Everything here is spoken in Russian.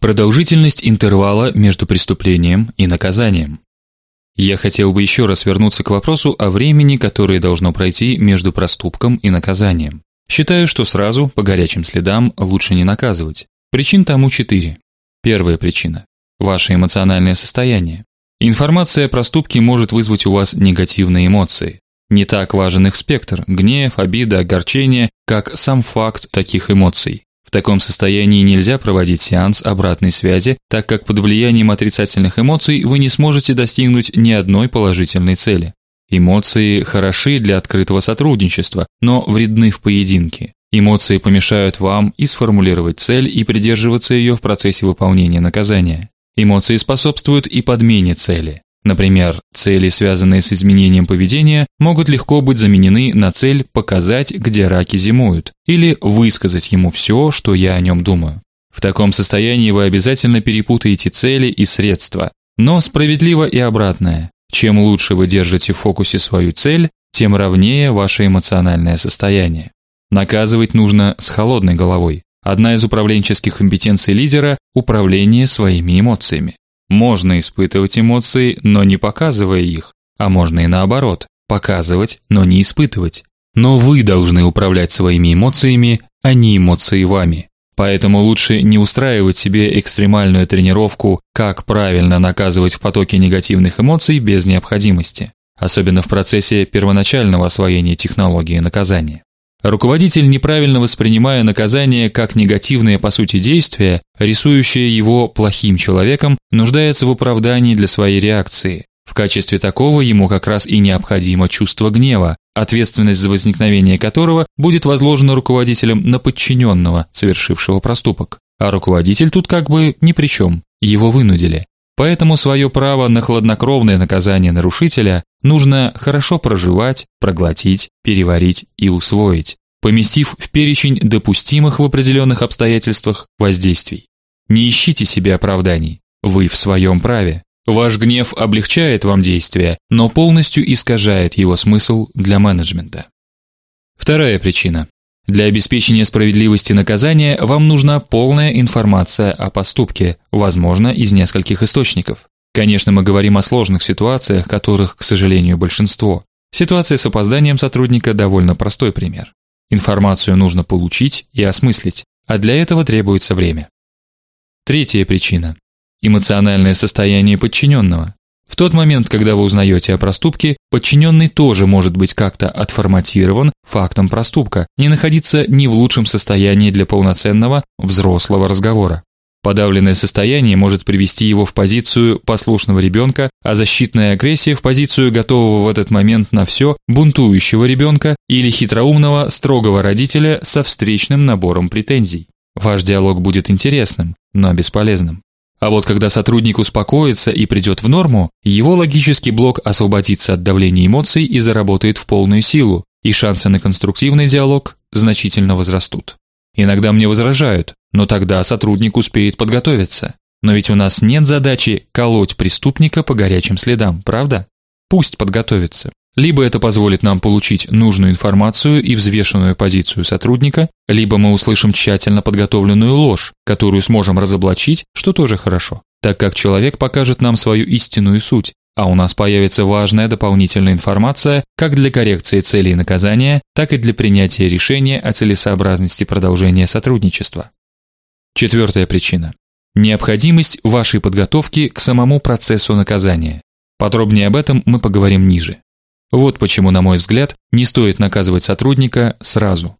Продолжительность интервала между преступлением и наказанием. Я хотел бы еще раз вернуться к вопросу о времени, которое должно пройти между проступком и наказанием. Считаю, что сразу по горячим следам лучше не наказывать. Причин тому четыре. Первая причина ваше эмоциональное состояние. Информация о проступке может вызвать у вас негативные эмоции. Не так важен их спектр гнев, обида, огорчение, как сам факт таких эмоций. В таком состоянии нельзя проводить сеанс обратной связи, так как под влиянием отрицательных эмоций вы не сможете достигнуть ни одной положительной цели. Эмоции хороши для открытого сотрудничества, но вредны в поединке. Эмоции помешают вам и сформулировать цель, и придерживаться ее в процессе выполнения наказания. Эмоции способствуют и подмене цели. Например, цели, связанные с изменением поведения, могут легко быть заменены на цель показать, где раки зимуют, или высказать ему все, что я о нем думаю. В таком состоянии вы обязательно перепутаете цели и средства. Но справедливо и обратное. Чем лучше вы держите в фокусе свою цель, тем ровнее ваше эмоциональное состояние. Наказывать нужно с холодной головой. Одна из управленческих компетенций лидера управление своими эмоциями. Можно испытывать эмоции, но не показывая их, а можно и наоборот, показывать, но не испытывать. Но вы должны управлять своими эмоциями, а не эмоции вами. Поэтому лучше не устраивать себе экстремальную тренировку, как правильно наказывать в потоке негативных эмоций без необходимости, особенно в процессе первоначального освоения технологии наказания. Руководитель, неправильно воспринимая наказание как негативное по сути действие, рисующее его плохим человеком, нуждается в оправдании для своей реакции. В качестве такого ему как раз и необходимо чувство гнева, ответственность за возникновение которого будет возложена руководителем на подчиненного, совершившего проступок. А руководитель тут как бы ни при чем, его вынудили. Поэтому свое право на хладнокровное наказание нарушителя нужно хорошо проживать, проглотить, переварить и усвоить, поместив в перечень допустимых в определенных обстоятельствах воздействий. Не ищите себе оправданий. Вы в своем праве. Ваш гнев облегчает вам действие, но полностью искажает его смысл для менеджмента. Вторая причина. Для обеспечения справедливости наказания вам нужна полная информация о поступке, возможно, из нескольких источников. Конечно, мы говорим о сложных ситуациях, которых, к сожалению, большинство. Ситуация с опозданием сотрудника довольно простой пример. Информацию нужно получить и осмыслить, а для этого требуется время. Третья причина эмоциональное состояние подчиненного. В тот момент, когда вы узнаете о проступке, подчиненный тоже может быть как-то отформатирован фактом проступка, не находиться не в лучшем состоянии для полноценного взрослого разговора. Подавленное состояние может привести его в позицию послушного ребенка, а защитная агрессия в позицию готового в этот момент на все бунтующего ребенка или хитроумного строгого родителя со встречным набором претензий. Ваш диалог будет интересным, но бесполезным. А вот когда сотрудник успокоится и придет в норму, его логический блок освободится от давления эмоций и заработает в полную силу, и шансы на конструктивный диалог значительно возрастут. Иногда мне возражают: "Но тогда сотрудник успеет подготовиться". Но ведь у нас нет задачи колоть преступника по горячим следам, правда? Пусть подготовится. Либо это позволит нам получить нужную информацию и взвешенную позицию сотрудника, либо мы услышим тщательно подготовленную ложь, которую сможем разоблачить, что тоже хорошо, так как человек покажет нам свою истинную суть, а у нас появится важная дополнительная информация как для коррекции целей наказания, так и для принятия решения о целесообразности продолжения сотрудничества. Четвертая причина необходимость вашей подготовки к самому процессу наказания. Подробнее об этом мы поговорим ниже. Вот почему, на мой взгляд, не стоит наказывать сотрудника сразу.